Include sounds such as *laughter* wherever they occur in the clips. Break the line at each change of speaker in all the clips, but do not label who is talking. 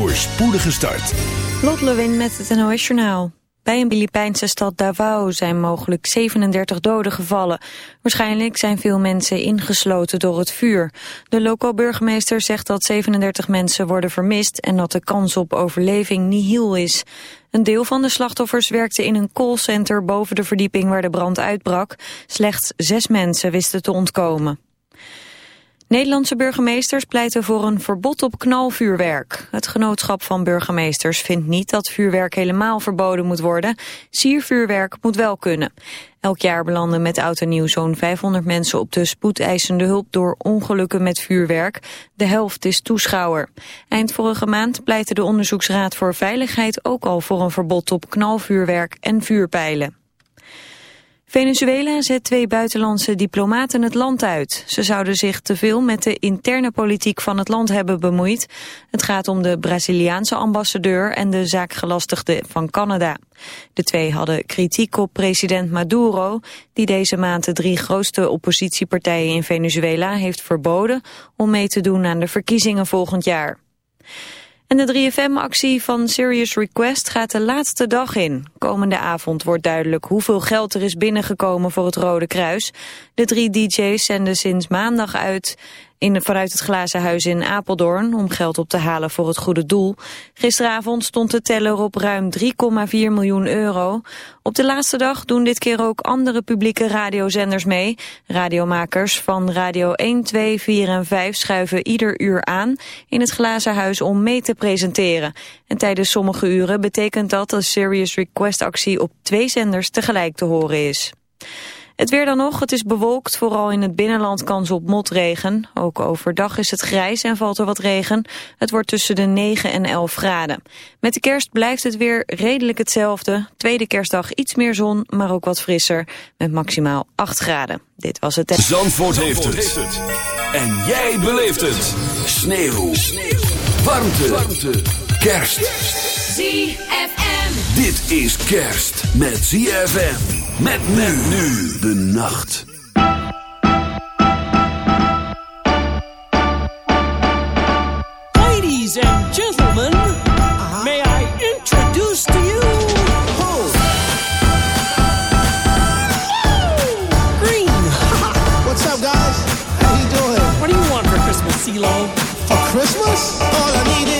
voor spoedige start.
Lot Lewin met het NOS. Bij een Filipijnse stad Davao zijn mogelijk 37 doden gevallen. Waarschijnlijk zijn veel mensen ingesloten door het vuur. De lokaal burgemeester zegt dat 37 mensen worden vermist... en dat de kans op overleving nihil is. Een deel van de slachtoffers werkte in een callcenter boven de verdieping waar de brand uitbrak. Slechts zes mensen wisten te ontkomen. Nederlandse burgemeesters pleiten voor een verbod op knalvuurwerk. Het genootschap van burgemeesters vindt niet dat vuurwerk helemaal verboden moet worden. Siervuurwerk moet wel kunnen. Elk jaar belanden met oud en nieuw zo'n 500 mensen op de spoedeisende hulp door ongelukken met vuurwerk. De helft is toeschouwer. Eind vorige maand pleitte de Onderzoeksraad voor Veiligheid ook al voor een verbod op knalvuurwerk en vuurpijlen. Venezuela zet twee buitenlandse diplomaten het land uit. Ze zouden zich te veel met de interne politiek van het land hebben bemoeid. Het gaat om de Braziliaanse ambassadeur en de zaakgelastigde van Canada. De twee hadden kritiek op president Maduro... die deze maand de drie grootste oppositiepartijen in Venezuela heeft verboden... om mee te doen aan de verkiezingen volgend jaar. En de 3FM-actie van Serious Request gaat de laatste dag in. Komende avond wordt duidelijk hoeveel geld er is binnengekomen voor het Rode Kruis. De drie DJ's zenden sinds maandag uit in, vanuit het Glazen Huis in Apeldoorn om geld op te halen voor het goede doel. Gisteravond stond de teller op ruim 3,4 miljoen euro. Op de laatste dag doen dit keer ook andere publieke radiozenders mee. Radiomakers van Radio 1, 2, 4 en 5 schuiven ieder uur aan in het Glazen Huis om mee te presenteren. En tijdens sommige uren betekent dat de Serious Request actie op twee zenders tegelijk te horen is. Het weer dan nog, het is bewolkt, vooral in het binnenland kans op motregen. Ook overdag is het grijs en valt er wat regen. Het wordt tussen de 9 en 11 graden. Met de kerst blijft het weer redelijk hetzelfde. Tweede kerstdag iets meer zon, maar ook wat frisser. Met maximaal 8 graden. Dit was het...
Zandvoort, heeft, het. En jij beleeft het. Sneeuw. Sneeuw. Warmte. Warmte. Kerst.
ZFM.
Dit is kerst met ZFM. Met men nu de nacht.
Ladies and gentlemen, may I introduce to you Green. *laughs*
What's up, guys? How you doing?
What do you want for Christmas, CeeLo?
For Christmas? All I need is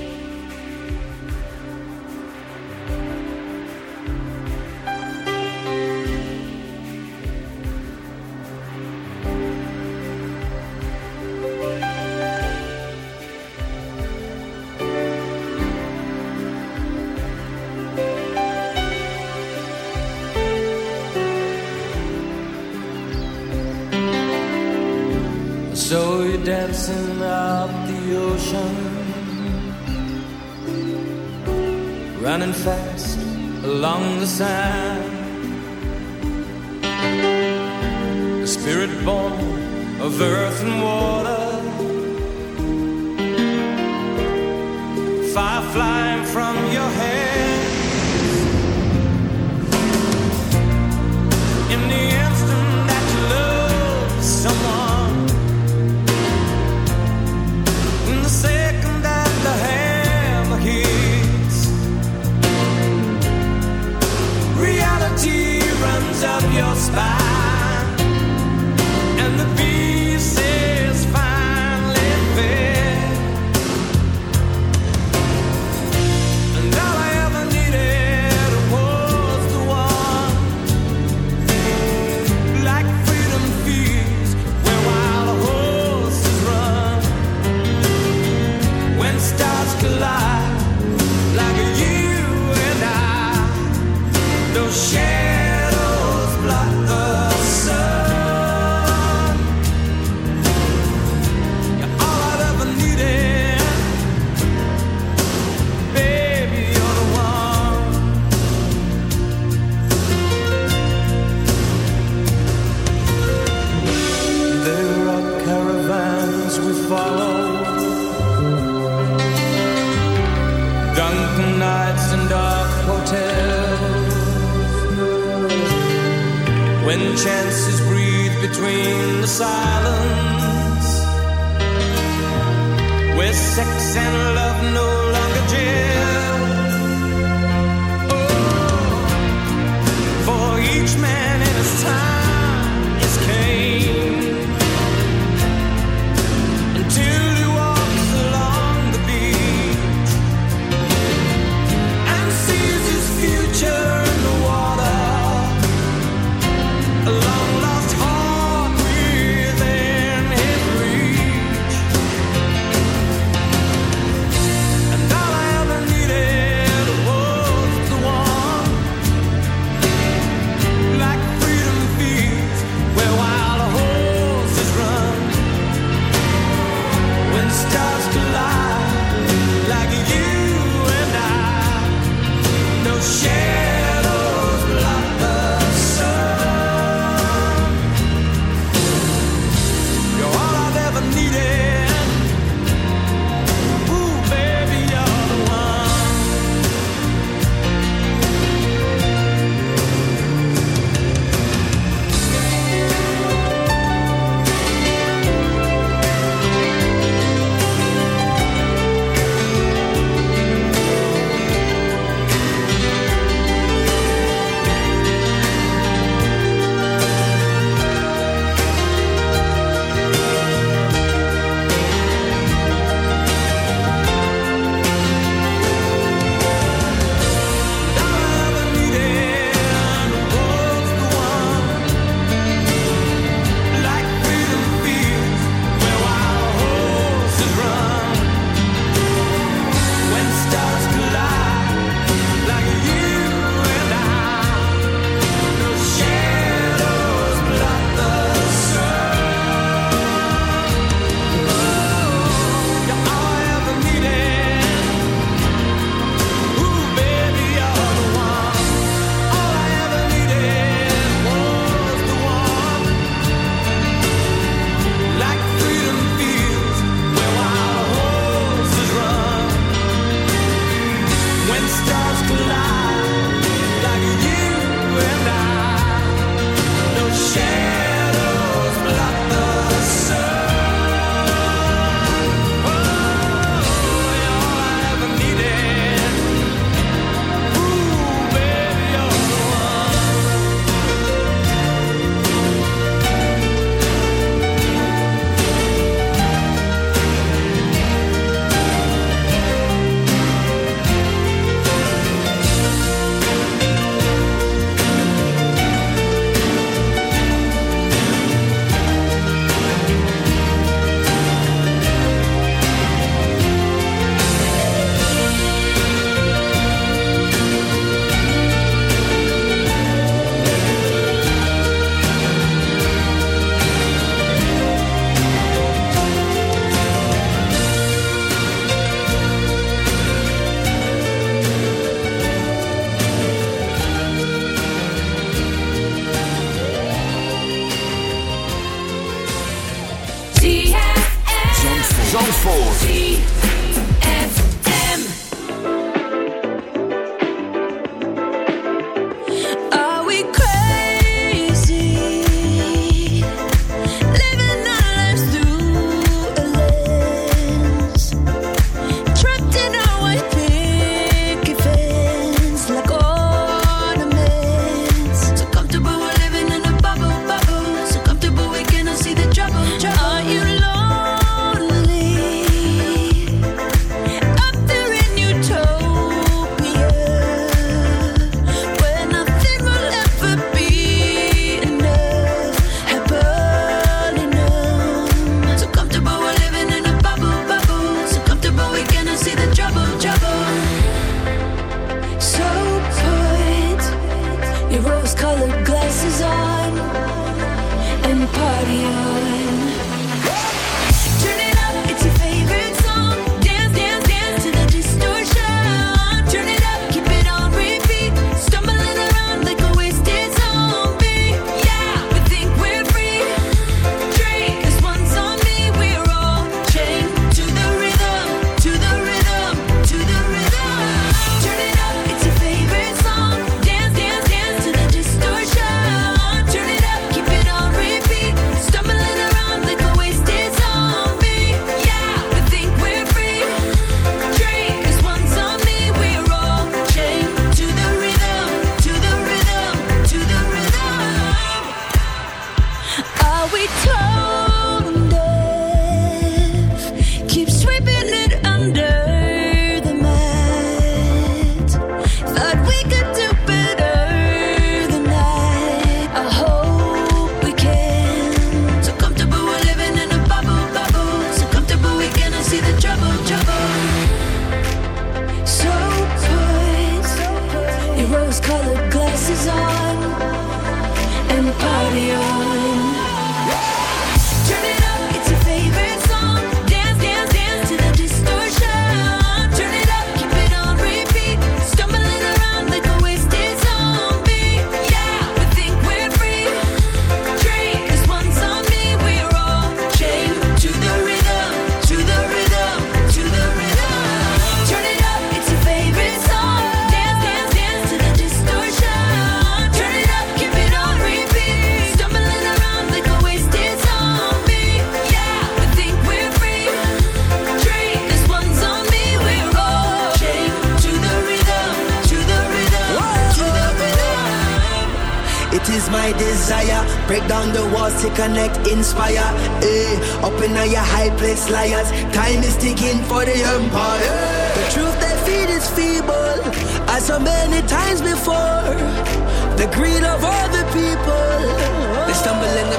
dancing up the ocean. Running fast along the sand. The spirit born of earth and water. Fire flying from your hands. In the Up your spine.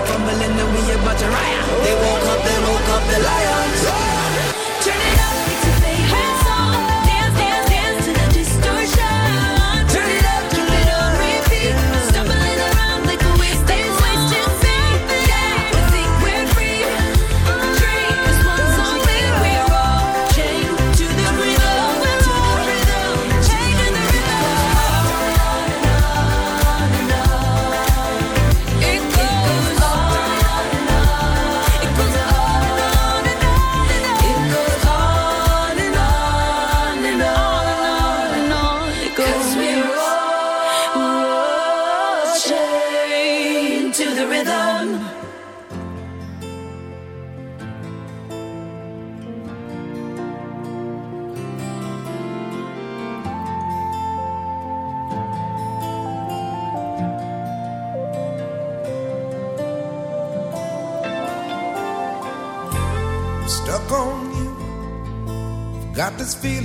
Fumbling, and we
about to riot. They woke up, they woke up,
they light.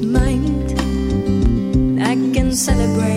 Mind. I can celebrate.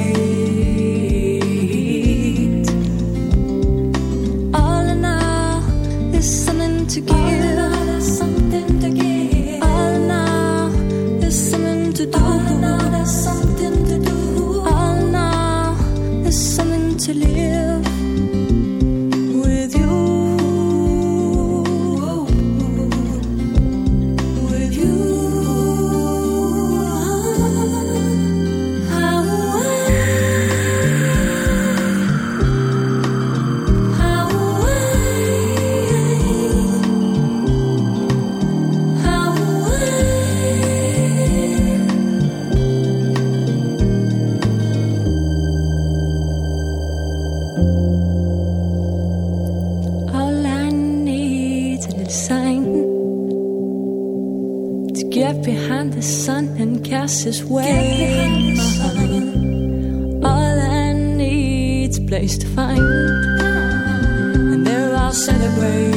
Celebrate.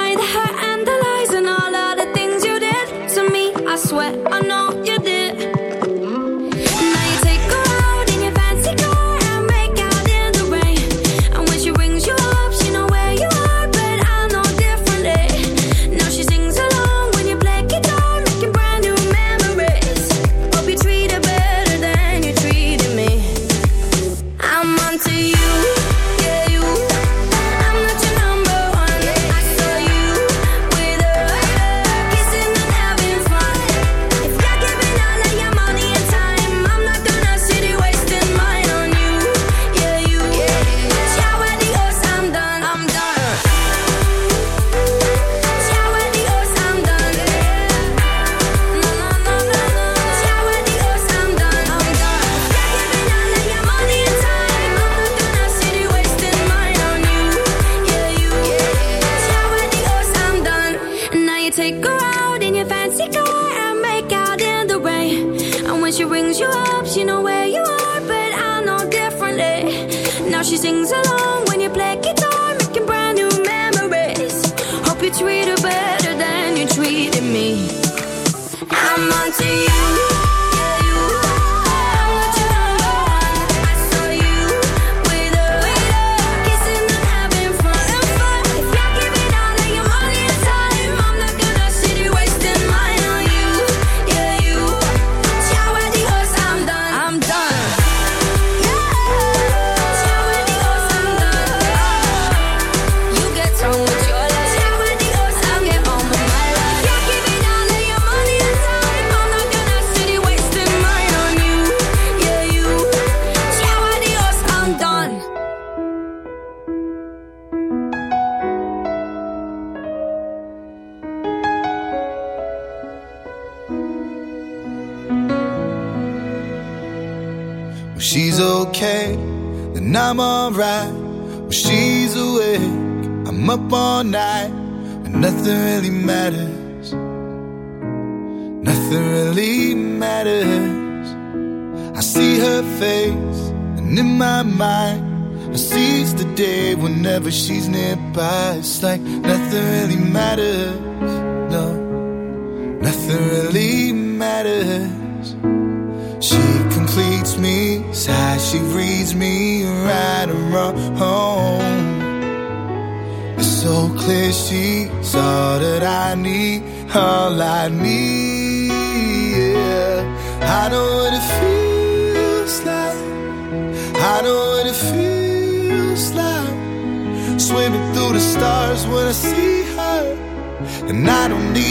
really matters. She completes me, how she reads me right and wrong. It's so clear she's all that I need, all I need. Yeah. I know what it feels like. I know what it feels like. Swimming through the stars when I see her. And I don't need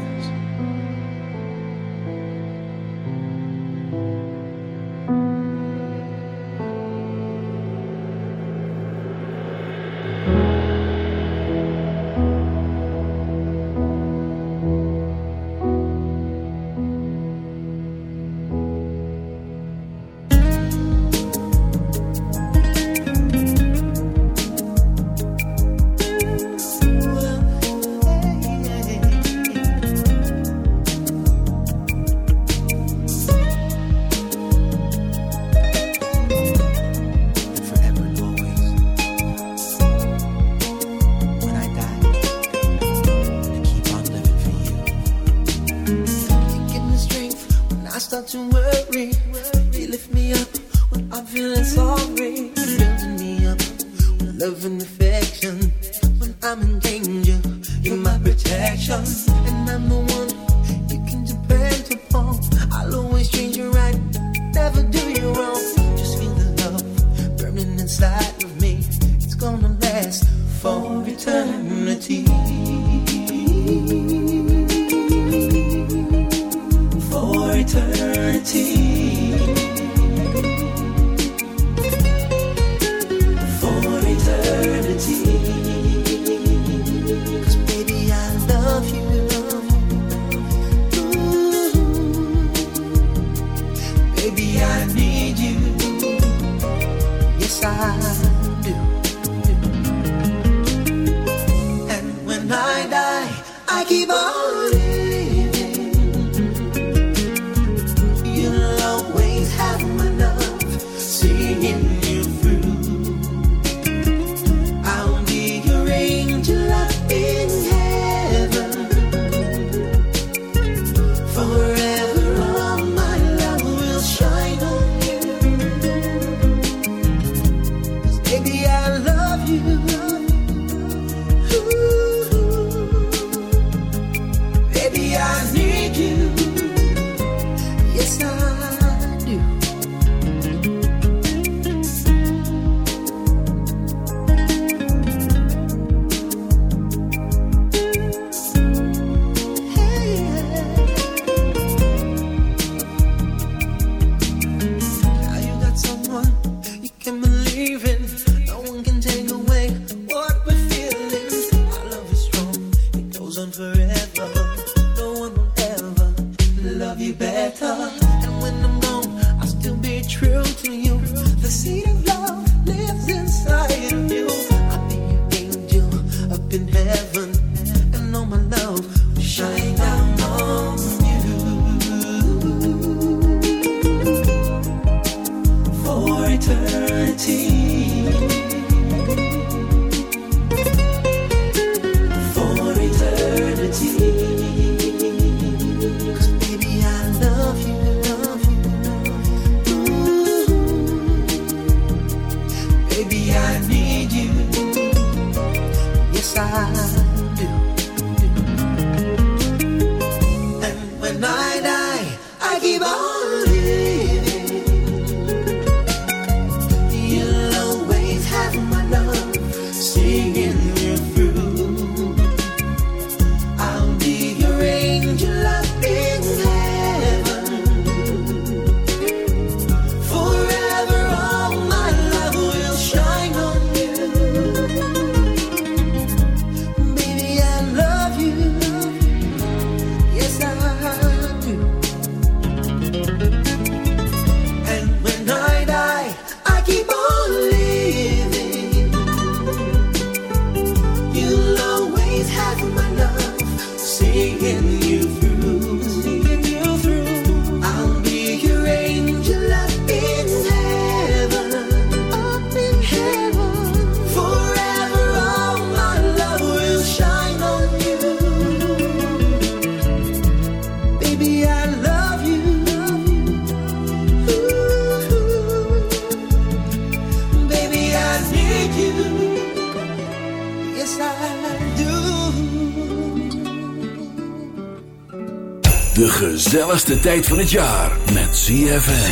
Tijd van het jaar met ZFM.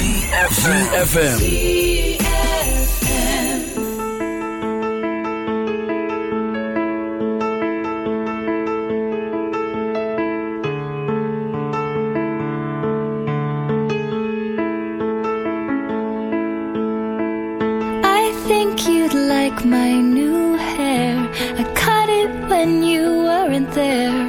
ZFM.
I think you'd like my new hair. I cut it when you weren't there.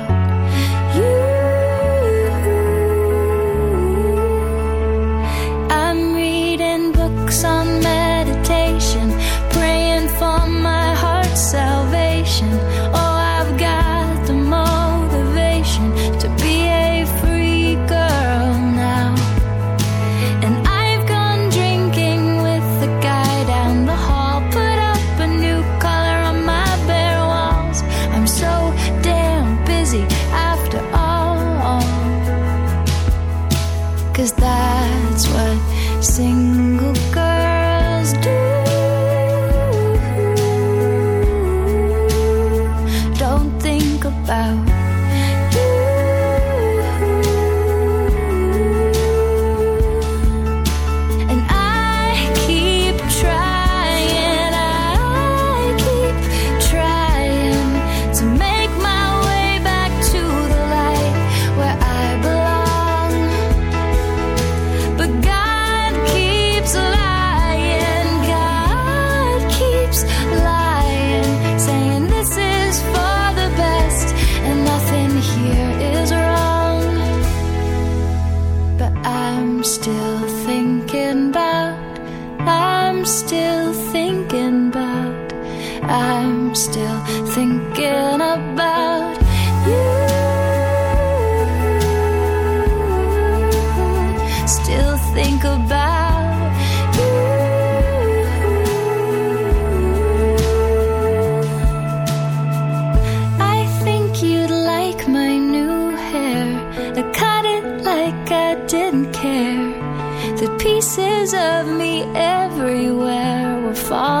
everywhere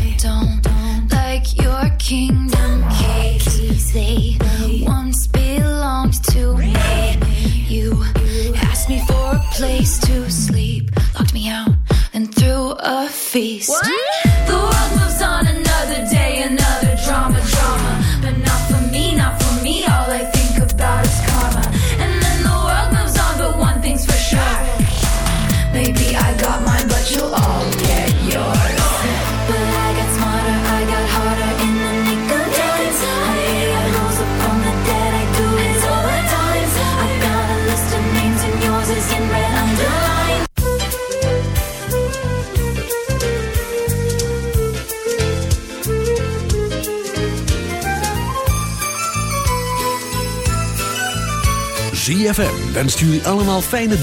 en wenst jullie allemaal fijne